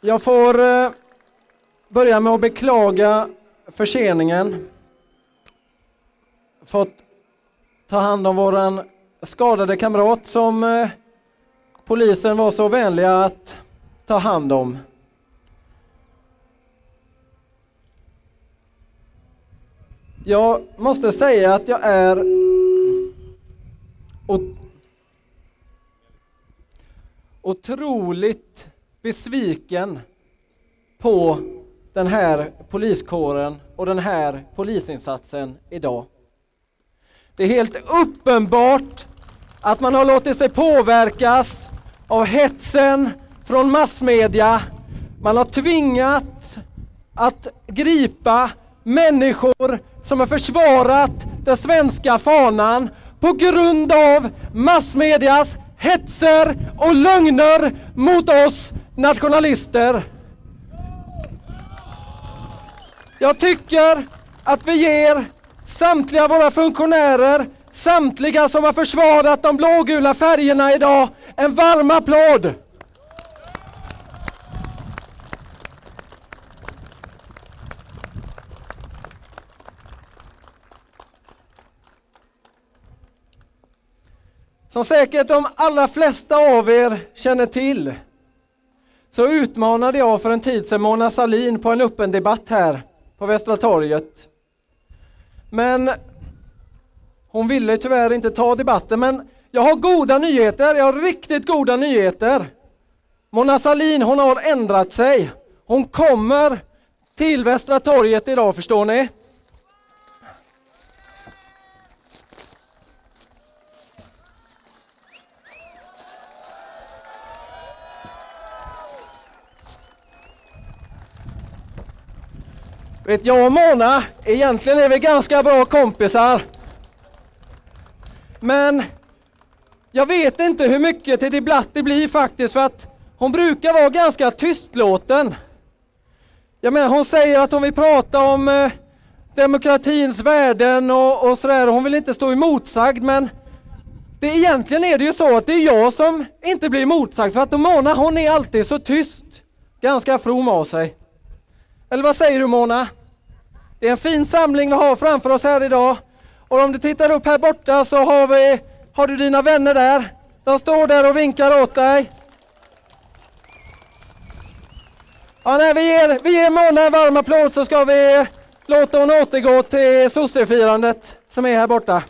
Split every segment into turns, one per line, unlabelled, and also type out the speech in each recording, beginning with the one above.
Jag får eh, börja med att beklaga förseningen. Fått ta hand om våran skadade kamrat som eh, polisen var så vänliga att ta hand om. Jag måste säga att jag är otroligt besviken på den här poliskåren och den här polisinsatsen idag. Det är helt uppenbart att man har låtit sig påverkas av hetsen från massmedia. Man har tvingats att gripa människor som har försvarat den svenska fanan på grund av massmedias hetser och lögner mot oss nationalister. Jag tycker att vi ger samtliga våra funktionärer, samtliga som har försvarat de blågula färgerna idag, en varm applåd. Som säkert de allra flesta av er känner till så utmanade jag för en tid sedan Mona Salin på en öppen debatt här på Västra torget. Men hon ville tyvärr inte ta debatten, men jag har goda nyheter, jag har riktigt goda nyheter. Mona Salin hon har ändrat sig. Hon kommer till Västra torget idag förstår ni. Vet jag och Mona, egentligen är vi ganska bra kompisar. Men jag vet inte hur mycket till debatt det blir faktiskt för att hon brukar vara ganska tystlåten. Jag menar hon säger att hon vill prata om eh, demokratins värden och, och sådär. Hon vill inte stå emotsagd men det, egentligen är det ju så att det är jag som inte blir emotsagd för att Mona hon är alltid så tyst. Ganska from av sig. Eller vad säger du Mona? Det är en fin samling vi har framför oss här idag. Och om du tittar upp här borta så har, vi, har du dina vänner där. De står där och vinkar åt dig. Ja, nej, vi, ger, vi ger Mona en varm applåd så ska vi låta hon återgå till sossefirandet som är här borta.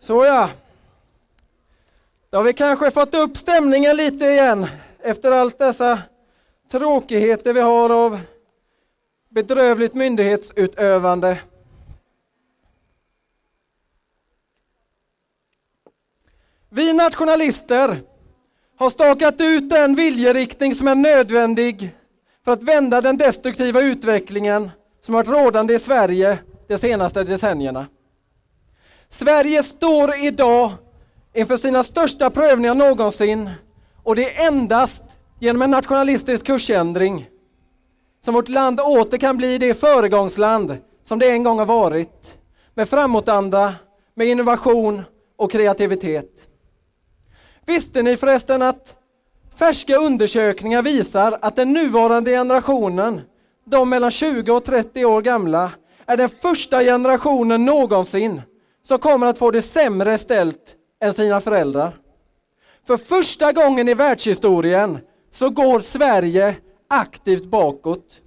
Så ja. Då har vi kanske fått upp stämningen lite igen efter allt dessa tråkigheter vi har av bedrövligt myndighetsutövande. Vi nationalister har stakat ut den viljeriktning som är nödvändig för att vända den destruktiva utvecklingen som varit rådande i Sverige de senaste decennierna. Sverige står idag inför sina största prövningar någonsin och det är endast genom en nationalistisk kursändring som vårt land åter kan bli det föregångsland som det en gång har varit. Med framåtanda, med innovation och kreativitet. Visste ni förresten att färska undersökningar visar att den nuvarande generationen, de mellan 20 och 30 år gamla, är den första generationen någonsin som kommer att få det sämre ställt än sina föräldrar. För första gången i världshistorien så går Sverige aktivt bakåt.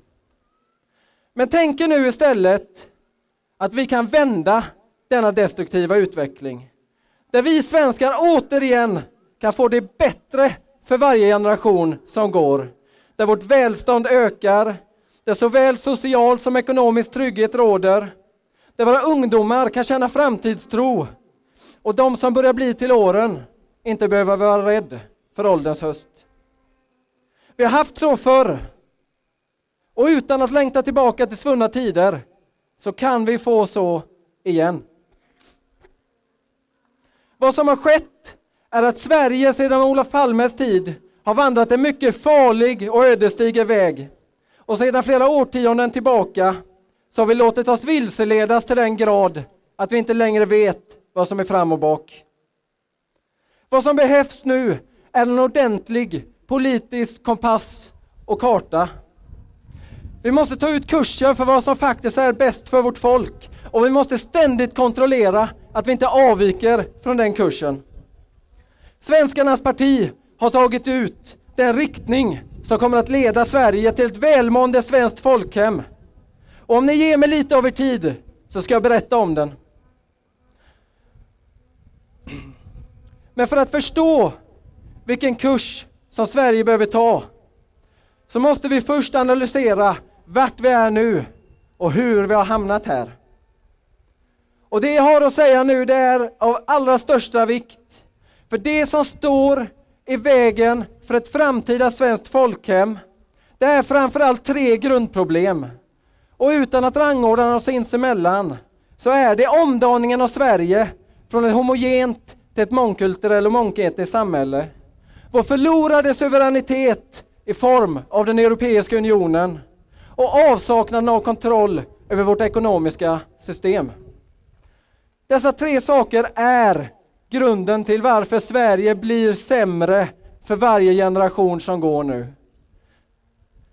Men tänk er nu istället att vi kan vända denna destruktiva utveckling. Där vi svenskar återigen kan få det bättre för varje generation som går. Där vårt välstånd ökar, där såväl social som ekonomisk trygghet råder. Där våra ungdomar kan känna framtidstro och de som börjar bli till åren inte behöver vara rädd för ålderns höst. Vi har haft så förr. Och utan att längta tillbaka till svunna tider så kan vi få så igen. Vad som har skett är att Sverige sedan Olof Palmes tid har vandrat en mycket farlig och ödesdiger väg. Och sedan flera årtionden tillbaka så har vi låtit oss vilseledas till den grad att vi inte längre vet vad som är fram och bak. Vad som behövs nu är en ordentlig politisk kompass och karta. Vi måste ta ut kursen för vad som faktiskt är bäst för vårt folk och vi måste ständigt kontrollera att vi inte avviker från den kursen. Svenskarnas parti har tagit ut den riktning som kommer att leda Sverige till ett välmående svenskt folkhem. Och om ni ger mig lite av er tid så ska jag berätta om den. Men för att förstå vilken kurs som Sverige behöver ta så måste vi först analysera vart vi är nu och hur vi har hamnat här. Och det jag har att säga nu det är av allra största vikt. För det som står i vägen för ett framtida svenskt folkhem, det är framförallt tre grundproblem. Och utan att rangordna oss sinsemellan så är det omdaningen av Sverige från ett homogent till ett mångkulturellt och mångetniskt samhälle. Vår förlorade suveränitet i form av den Europeiska unionen och avsaknaden av kontroll över vårt ekonomiska system. Dessa tre saker är grunden till varför Sverige blir sämre för varje generation som går nu.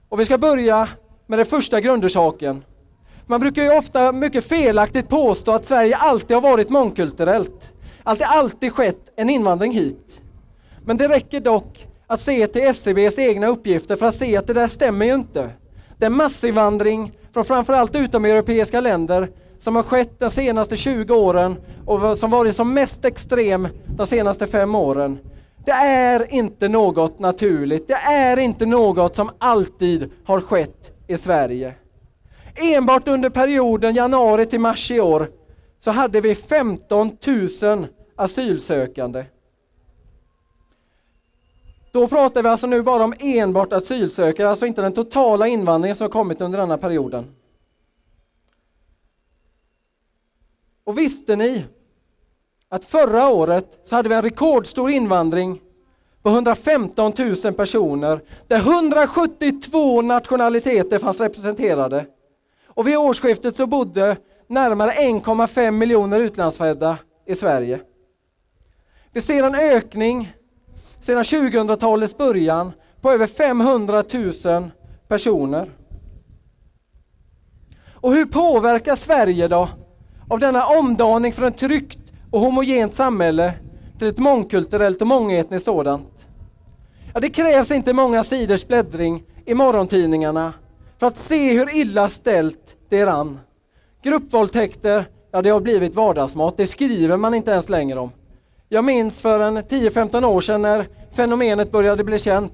Och vi ska börja med den första grundorsaken. Man brukar ju ofta mycket felaktigt påstå att Sverige alltid har varit mångkulturellt. Att det alltid skett en invandring hit. Men det räcker dock att se till SCBs egna uppgifter för att se att det där stämmer ju inte. Den massinvandring från framförallt utomeuropeiska länder som har skett de senaste 20 åren och som varit som mest extrem de senaste fem åren. Det är inte något naturligt. Det är inte något som alltid har skett i Sverige. Enbart under perioden januari till mars i år så hade vi 15 000 asylsökande. Då pratar vi alltså nu bara om enbart asylsökande, alltså inte den totala invandringen som kommit under denna perioden. Och visste ni att förra året så hade vi en rekordstor invandring på 115 000 personer där 172 nationaliteter fanns representerade. Och vid årsskiftet så bodde närmare 1,5 miljoner utlandsfödda i Sverige. Vi ser en ökning sedan 2000-talets början på över 500 000 personer. Och hur påverkas Sverige då av denna omdaning från ett tryggt och homogent samhälle till ett mångkulturellt och mångetniskt sådant? Ja, det krävs inte många sidors bläddring i morgontidningarna för att se hur illa ställt det är an. Gruppvåldtäkter, ja det har blivit vardagsmat, det skriver man inte ens längre om. Jag minns för en 10-15 år sedan när fenomenet började bli känt.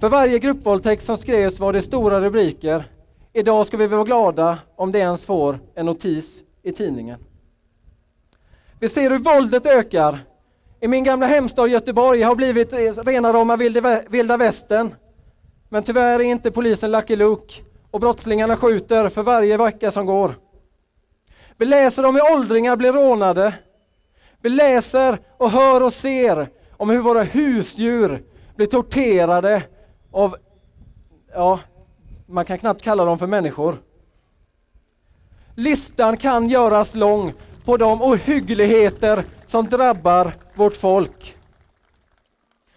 För varje gruppvåldtäkt som skrevs var det stora rubriker. Idag ska vi vara glada om det ens får en notis i tidningen. Vi ser hur våldet ökar. I min gamla hemstad Göteborg har blivit rena rama vilda västern. Men tyvärr är inte polisen Lucky Luke och brottslingarna skjuter för varje vecka som går. Vi läser om hur åldringar blir rånade. Vi läser och hör och ser om hur våra husdjur blir torterade av, ja, man kan knappt kalla dem för människor. Listan kan göras lång på de ohyggligheter som drabbar vårt folk.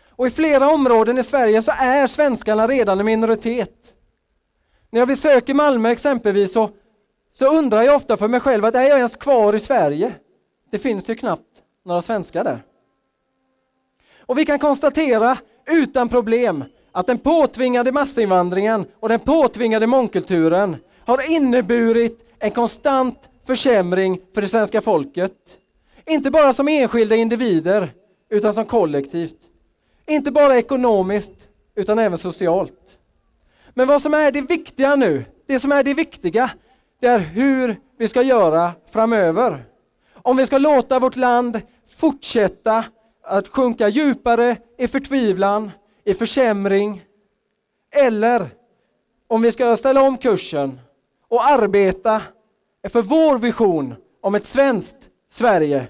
Och i flera områden i Sverige så är svenskarna redan en minoritet. När jag besöker Malmö exempelvis så, så undrar jag ofta för mig själv att är jag ens kvar i Sverige? Det finns ju knappt några svenskar där. Och vi kan konstatera utan problem att den påtvingade massinvandringen och den påtvingade mångkulturen har inneburit en konstant försämring för det svenska folket. Inte bara som enskilda individer, utan som kollektivt. Inte bara ekonomiskt, utan även socialt. Men vad som är det viktiga nu, det som är det viktiga, det är hur vi ska göra framöver. Om vi ska låta vårt land fortsätta att sjunka djupare i förtvivlan, i försämring, eller om vi ska ställa om kursen och arbeta för vår vision om ett svenskt Sverige.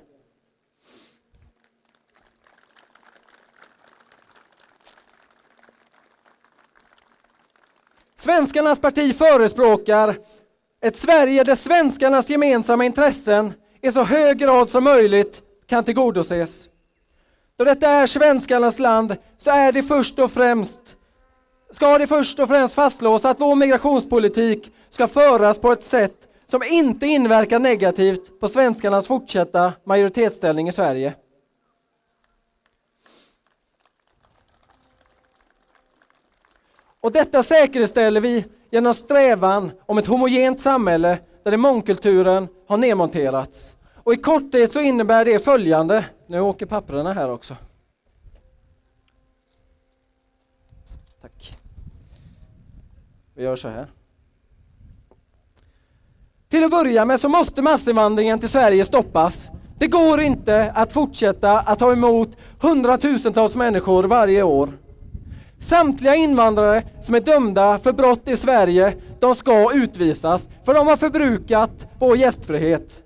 Svenskarnas parti förespråkar ett Sverige där svenskarnas gemensamma intressen i så hög grad som möjligt kan tillgodoses. Då detta är svenskarnas land så är det först och främst ska det först och främst fastslås att vår migrationspolitik ska föras på ett sätt som inte inverkar negativt på svenskarnas fortsatta majoritetsställning i Sverige. Och detta säkerställer vi genom strävan om ett homogent samhälle där mångkulturen har nedmonterats. Och i korthet så innebär det följande. Nu åker papperna här också. Tack. Vi gör så här. Till att börja med så måste massinvandringen till Sverige stoppas. Det går inte att fortsätta att ta emot hundratusentals människor varje år. Samtliga invandrare som är dömda för brott i Sverige, de ska utvisas för de har förbrukat vår gästfrihet.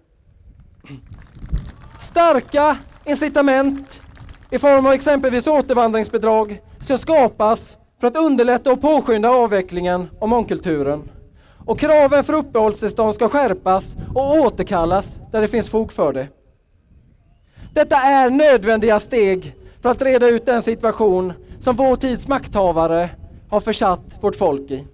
Starka incitament i form av exempelvis återvandringsbidrag ska skapas för att underlätta och påskynda avvecklingen av mångkulturen. Och kraven för uppehållstillstånd ska skärpas och återkallas där det finns fog för det. Detta är nödvändiga steg för att reda ut den situation som vår tids makthavare har försatt vårt folk i.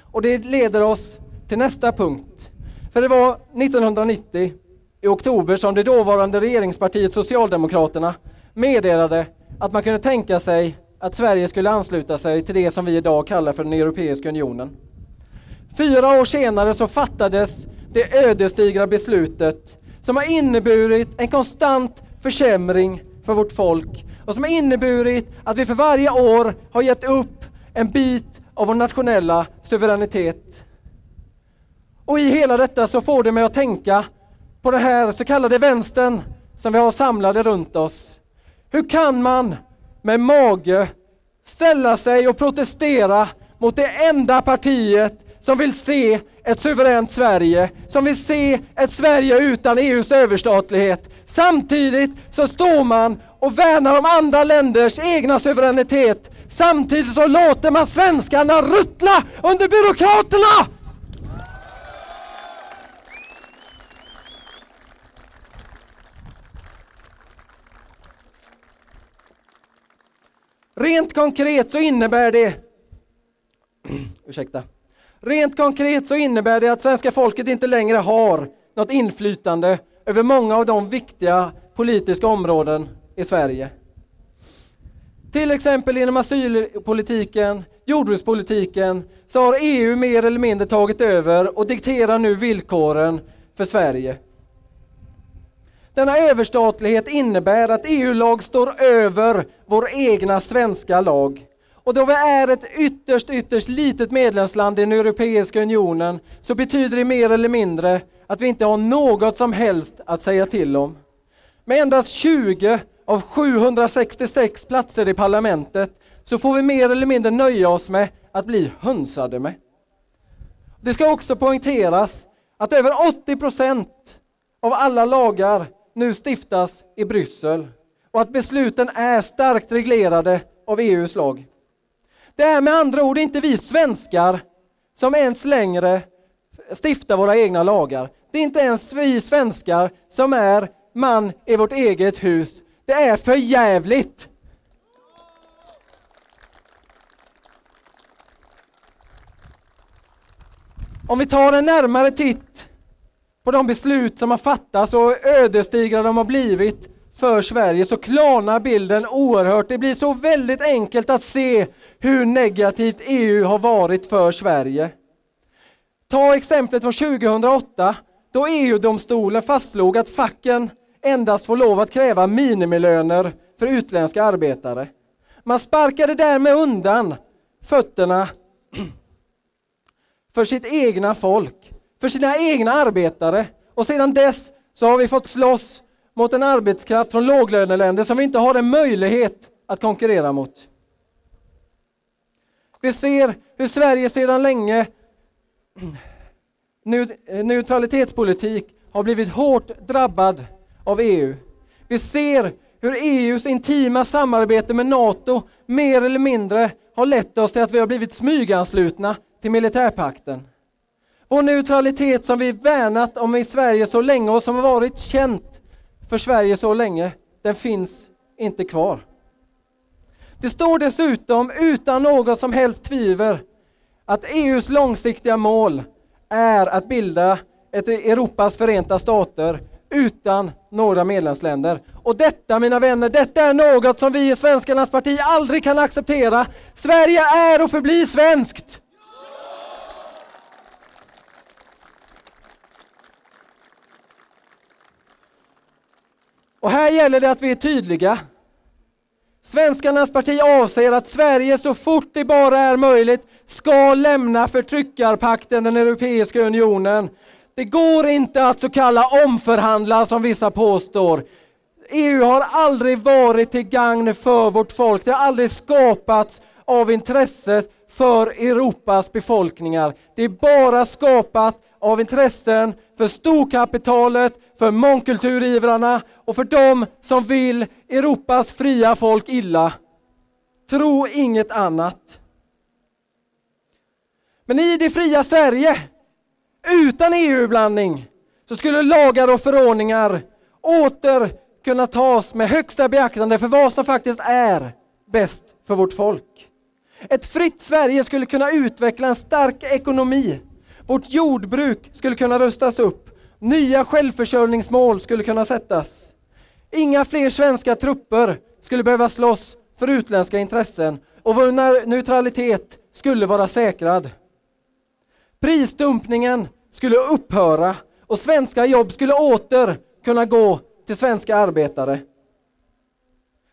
Och det leder oss till nästa punkt. För det var 1990 i oktober som det dåvarande regeringspartiet Socialdemokraterna meddelade att man kunde tänka sig att Sverige skulle ansluta sig till det som vi idag kallar för den Europeiska unionen. Fyra år senare så fattades det ödesdigra beslutet som har inneburit en konstant försämring för vårt folk och som har inneburit att vi för varje år har gett upp en bit av vår nationella suveränitet. Och i hela detta så får det mig att tänka på den här så kallade vänstern som vi har samlade runt oss. Hur kan man med mage ställa sig och protestera mot det enda partiet som vill se ett suveränt Sverige, som vill se ett Sverige utan EUs överstatlighet. Samtidigt så står man och värnar om andra länders egna suveränitet. Samtidigt så låter man svenskarna ruttna under byråkraterna! Rent konkret så innebär det ursäkta. Rent konkret så innebär det att svenska folket inte längre har något inflytande över många av de viktiga politiska områden i Sverige. Till exempel inom asylpolitiken, jordbrukspolitiken, så har EU mer eller mindre tagit över och dikterar nu villkoren för Sverige. Denna överstatlighet innebär att EU-lag står över vår egna svenska lag. Och då vi är ett ytterst, ytterst litet medlemsland i den Europeiska unionen så betyder det mer eller mindre att vi inte har något som helst att säga till om. Med endast 20 av 766 platser i parlamentet så får vi mer eller mindre nöja oss med att bli hönsade med. Det ska också poängteras att över 80 procent av alla lagar nu stiftas i Bryssel och att besluten är starkt reglerade av EUs lag. Det är med andra ord inte vi svenskar som ens längre stiftar våra egna lagar. Det är inte ens vi svenskar som är man i vårt eget hus. Det är för jävligt. Om vi tar en närmare titt på de beslut som har fattats och ödesdigra de har blivit för Sverige så klarnar bilden oerhört. Det blir så väldigt enkelt att se hur negativt EU har varit för Sverige. Ta exemplet från 2008 då EU-domstolen fastslog att facken endast får lov att kräva minimilöner för utländska arbetare. Man sparkade därmed undan fötterna för sitt egna folk, för sina egna arbetare och sedan dess så har vi fått slåss mot en arbetskraft från låglöneländer som vi inte har en möjlighet att konkurrera mot. Vi ser hur Sverige sedan länge neutralitetspolitik har blivit hårt drabbad av EU. Vi ser hur EUs intima samarbete med NATO mer eller mindre har lett oss till att vi har blivit smyganslutna till militärpakten. Vår neutralitet som vi värnat om i Sverige så länge och som har varit känt för Sverige så länge, den finns inte kvar. Det står dessutom utan något som helst tvivel att EUs långsiktiga mål är att bilda ett Europas förenta stater utan några medlemsländer. Och detta mina vänner, detta är något som vi i Svenskarnas parti aldrig kan acceptera. Sverige är och förblir svenskt! Och här gäller det att vi är tydliga. Svenskarnas parti avser att Sverige så fort det bara är möjligt ska lämna förtryckarpakten, den Europeiska unionen. Det går inte att så kalla omförhandla som vissa påstår. EU har aldrig varit till gagn för vårt folk. Det har aldrig skapats av intresset för Europas befolkningar. Det är bara skapat av intressen för storkapitalet, för mångkulturivrarna och för dem som vill Europas fria folk illa. Tro inget annat. Men i det fria Sverige, utan EU-blandning, så skulle lagar och förordningar åter kunna tas med högsta beaktande för vad som faktiskt är bäst för vårt folk. Ett fritt Sverige skulle kunna utveckla en stark ekonomi. Vårt jordbruk skulle kunna rustas upp. Nya självförsörjningsmål skulle kunna sättas. Inga fler svenska trupper skulle behöva slåss för utländska intressen och vår neutralitet skulle vara säkrad. Prisdumpningen skulle upphöra och svenska jobb skulle åter kunna gå till svenska arbetare.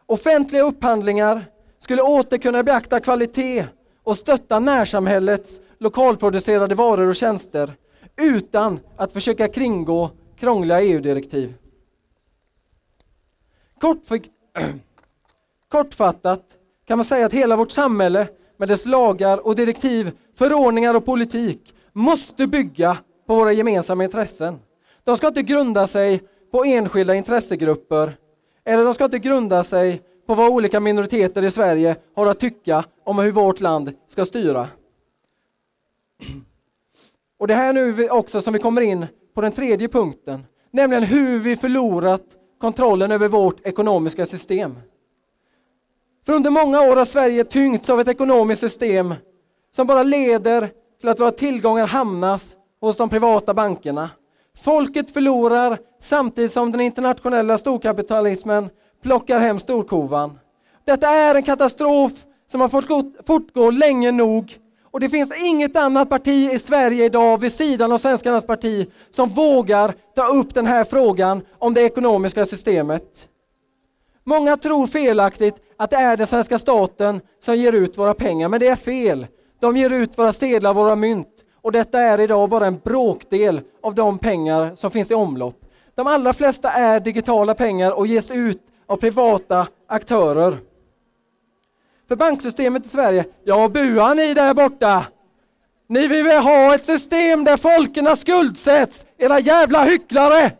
Offentliga upphandlingar skulle åter kunna beakta kvalitet och stötta närsamhällets lokalproducerade varor och tjänster utan att försöka kringgå krångliga EU-direktiv. Kortfattat kan man säga att hela vårt samhälle med dess lagar och direktiv, förordningar och politik måste bygga på våra gemensamma intressen. De ska inte grunda sig på enskilda intressegrupper eller de ska inte grunda sig på vad olika minoriteter i Sverige har att tycka om hur vårt land ska styra. Och det här nu också som vi kommer in på den tredje punkten, nämligen hur vi förlorat kontrollen över vårt ekonomiska system. För under många år har Sverige tyngts av ett ekonomiskt system som bara leder till att våra tillgångar hamnas hos de privata bankerna. Folket förlorar samtidigt som den internationella storkapitalismen plockar hem storkovan. Detta är en katastrof som har fått fortgå länge nog och det finns inget annat parti i Sverige idag vid sidan av Svenskarnas parti som vågar ta upp den här frågan om det ekonomiska systemet. Många tror felaktigt att det är den svenska staten som ger ut våra pengar, men det är fel. De ger ut våra sedlar, våra mynt och detta är idag bara en bråkdel av de pengar som finns i omlopp. De allra flesta är digitala pengar och ges ut av privata aktörer. För banksystemet i Sverige, ja buar ni där borta! Ni vill väl ha ett system där folkerna skuldsätts, era jävla hycklare!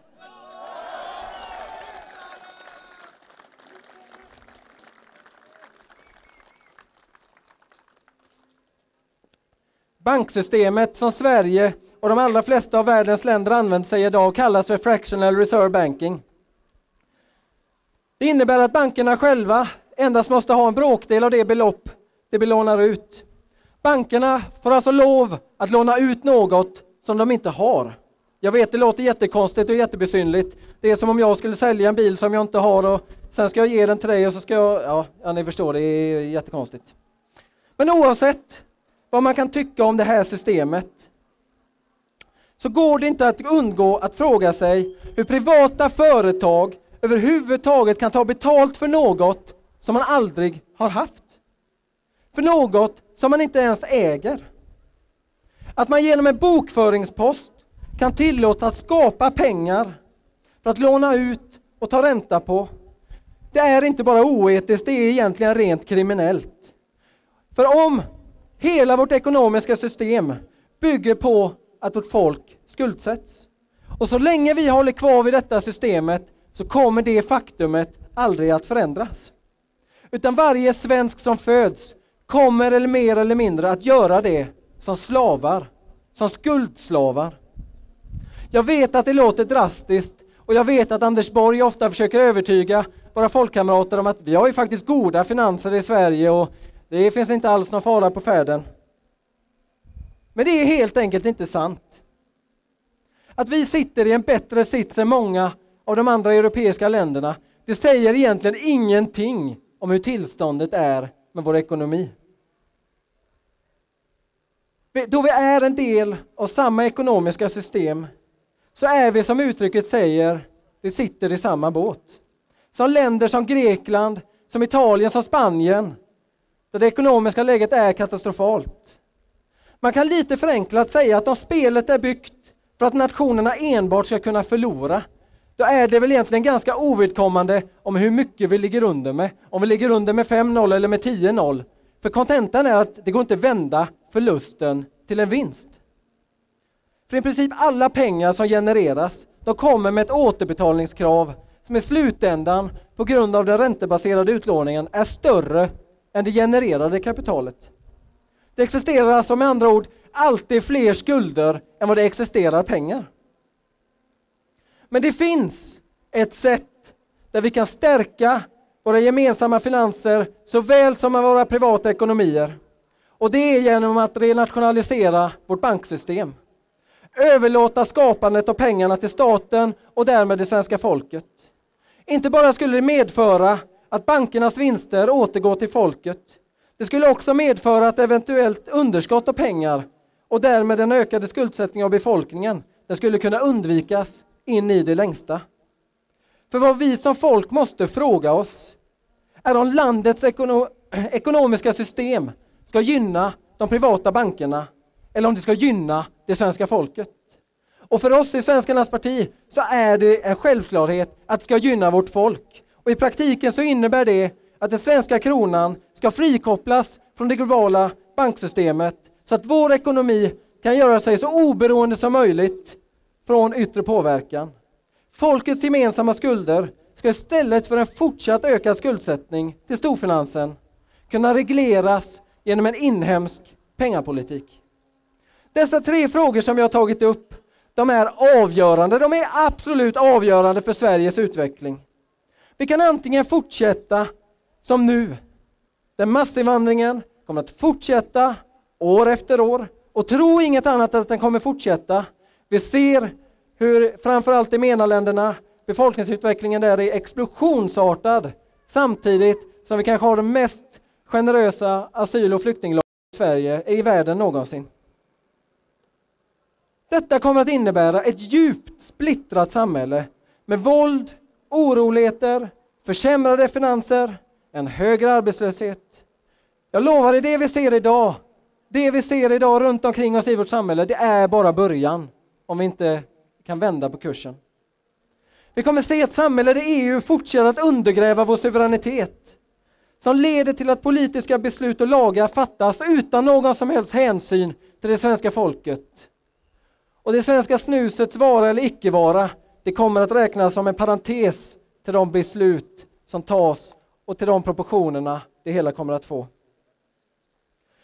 Banksystemet som Sverige och de allra flesta av världens länder använder sig idag kallas för fractional reserve banking. Det innebär att bankerna själva endast måste ha en bråkdel av det belopp de belånar ut. Bankerna får alltså lov att låna ut något som de inte har. Jag vet, det låter jättekonstigt och jättebesynligt. Det är som om jag skulle sälja en bil som jag inte har och sen ska jag ge den till dig och så ska jag... Ja, ja ni förstår, det är jättekonstigt. Men oavsett vad man kan tycka om det här systemet så går det inte att undgå att fråga sig hur privata företag överhuvudtaget kan ta betalt för något som man aldrig har haft. För något som man inte ens äger. Att man genom en bokföringspost kan tillåta att skapa pengar för att låna ut och ta ränta på. Det är inte bara oetiskt, det är egentligen rent kriminellt. För om hela vårt ekonomiska system bygger på att vårt folk skuldsätts och så länge vi håller kvar vid detta systemet så kommer det faktumet aldrig att förändras. Utan varje svensk som föds kommer eller mer eller mindre att göra det som slavar som skuldslavar. Jag vet att det låter drastiskt och jag vet att Anders Borg ofta försöker övertyga våra folkkamrater om att vi har ju faktiskt goda finanser i Sverige och det finns inte alls någon fara på färden. Men det är helt enkelt inte sant. Att vi sitter i en bättre sits än många av de andra europeiska länderna, det säger egentligen ingenting om hur tillståndet är med vår ekonomi. Då vi är en del av samma ekonomiska system så är vi som uttrycket säger, vi sitter i samma båt. Som länder som Grekland, som Italien, som Spanien, det ekonomiska läget är katastrofalt. Man kan lite förenklat säga att om spelet är byggt för att nationerna enbart ska kunna förlora, då är det väl egentligen ganska ovidkommande om hur mycket vi ligger under med. Om vi ligger under med 5-0 eller med 10-0. För kontentan är att det går inte vända förlusten till en vinst. För i princip alla pengar som genereras, de kommer med ett återbetalningskrav som i slutändan, på grund av den räntebaserade utlåningen, är större än det genererade kapitalet. Det existerar alltså med andra ord alltid fler skulder än vad det existerar pengar. Men det finns ett sätt där vi kan stärka våra gemensamma finanser såväl som våra privata ekonomier. Och det är genom att renationalisera vårt banksystem. Överlåta skapandet av pengarna till staten och därmed det svenska folket. Inte bara skulle det medföra att bankernas vinster återgår till folket. Det skulle också medföra att eventuellt underskott av pengar och därmed den ökade skuldsättning av befolkningen, den skulle kunna undvikas in i det längsta. För vad vi som folk måste fråga oss är om landets ekono ekonomiska system ska gynna de privata bankerna eller om det ska gynna det svenska folket. Och för oss i Svenskarnas parti så är det en självklarhet att det ska gynna vårt folk. Och i praktiken så innebär det att den svenska kronan ska frikopplas från det globala banksystemet så att vår ekonomi kan göra sig så oberoende som möjligt från yttre påverkan. Folkets gemensamma skulder ska istället för en fortsatt ökad skuldsättning till storfinansen kunna regleras genom en inhemsk pengapolitik. Dessa tre frågor som jag har tagit upp, de är avgörande, de är absolut avgörande för Sveriges utveckling. Vi kan antingen fortsätta som nu, där massinvandringen kommer att fortsätta år efter år och tro inget annat än att den kommer fortsätta. Vi ser hur framförallt i MENA-länderna befolkningsutvecklingen där är explosionsartad samtidigt som vi kanske har den mest generösa asyl och flyktinglagen i Sverige i världen någonsin. Detta kommer att innebära ett djupt splittrat samhälle med våld, oroligheter, försämrade finanser, en högre arbetslöshet. Jag lovar dig, det vi ser idag, det vi ser idag runt omkring oss i vårt samhälle, det är bara början om vi inte kan vända på kursen. Vi kommer se ett samhälle där EU fortsätter att undergräva vår suveränitet som leder till att politiska beslut och lagar fattas utan någon som helst hänsyn till det svenska folket. Och det svenska snusets vara eller icke-vara, det kommer att räknas som en parentes till de beslut som tas och till de proportionerna det hela kommer att få.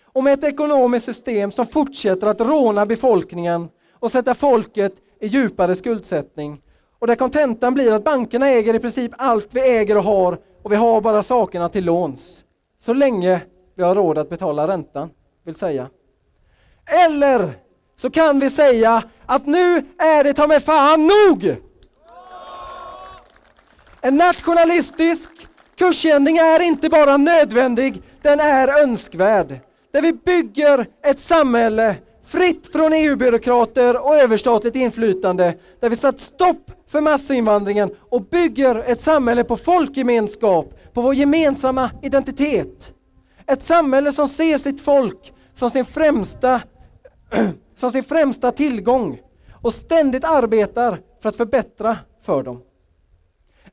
Och med ett ekonomiskt system som fortsätter att råna befolkningen och sätta folket i djupare skuldsättning och där kontentan blir att bankerna äger i princip allt vi äger och har och vi har bara sakerna till låns. Så länge vi har råd att betala räntan, vill säga. Eller så kan vi säga att nu är det ta mig fan nog! En nationalistisk kursändring är inte bara nödvändig, den är önskvärd. Där vi bygger ett samhälle fritt från EU-byråkrater och överstatligt inflytande, där vi satt stopp för massinvandringen och bygger ett samhälle på folkgemenskap, på vår gemensamma identitet. Ett samhälle som ser sitt folk som sin främsta, som sin främsta tillgång och ständigt arbetar för att förbättra för dem.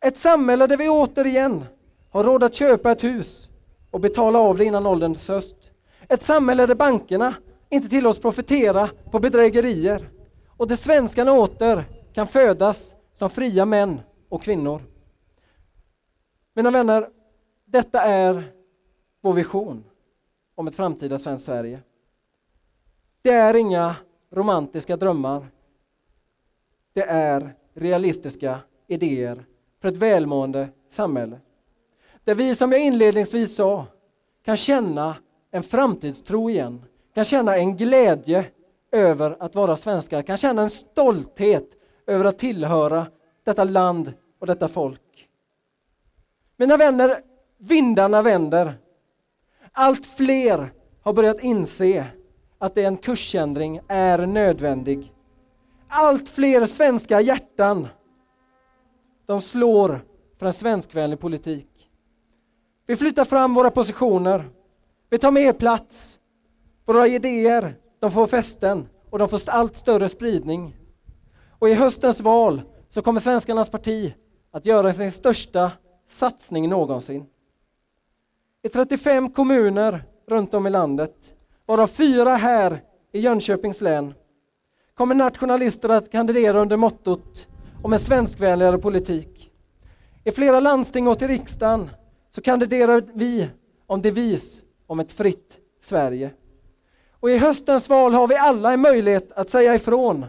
Ett samhälle där vi återigen har råd att köpa ett hus och betala av det innan ålderns höst. Ett samhälle där bankerna inte tillåts profitera på bedrägerier och där svenskarna åter kan födas som fria män och kvinnor. Mina vänner, detta är vår vision om ett framtida svenskt Sverige. Det är inga romantiska drömmar. Det är realistiska idéer för ett välmående samhälle. Där vi, som jag inledningsvis sa, kan känna en framtidstro igen, kan känna en glädje över att vara svenskar, kan känna en stolthet över att tillhöra detta land och detta folk. Mina vänner, vindarna vänder. Allt fler har börjat inse att en kursändring är nödvändig. Allt fler svenska hjärtan de slår för en svenskvänlig politik. Vi flyttar fram våra positioner. Vi tar mer plats. Våra idéer de får fästen och de får allt större spridning. Och i höstens val så kommer Svenskarnas parti att göra sin största satsning någonsin. I 35 kommuner runt om i landet, varav fyra här i Jönköpings län, kommer nationalister att kandidera under mottot om en svenskvänligare politik. I flera landsting och till riksdagen så kandiderar vi om devis om ett fritt Sverige. Och i höstens val har vi alla en möjlighet att säga ifrån.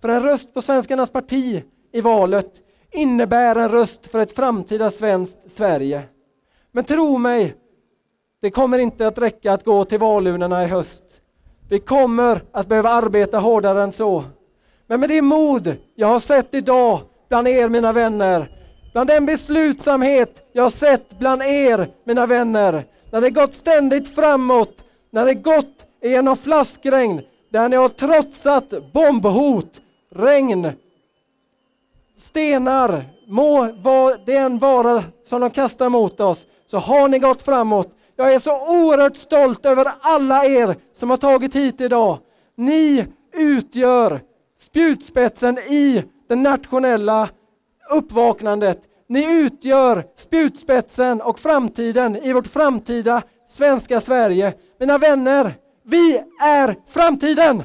För en röst på Svenskarnas parti i valet innebär en röst för ett framtida svenskt Sverige. Men tro mig, det kommer inte att räcka att gå till valurnorna i höst. Vi kommer att behöva arbeta hårdare än så. Men med det mod jag har sett idag bland er mina vänner, bland den beslutsamhet jag har sett bland er mina vänner, när det gått ständigt framåt, när det gått genom flaskregn, där ni har trotsat bombhot, regn, stenar, må vad det än vara som de kastar mot oss, så har ni gått framåt. Jag är så oerhört stolt över alla er som har tagit hit idag. Ni utgör spjutspetsen i det nationella uppvaknandet. Ni utgör spjutspetsen och framtiden i vårt framtida svenska Sverige. Mina vänner, vi är framtiden!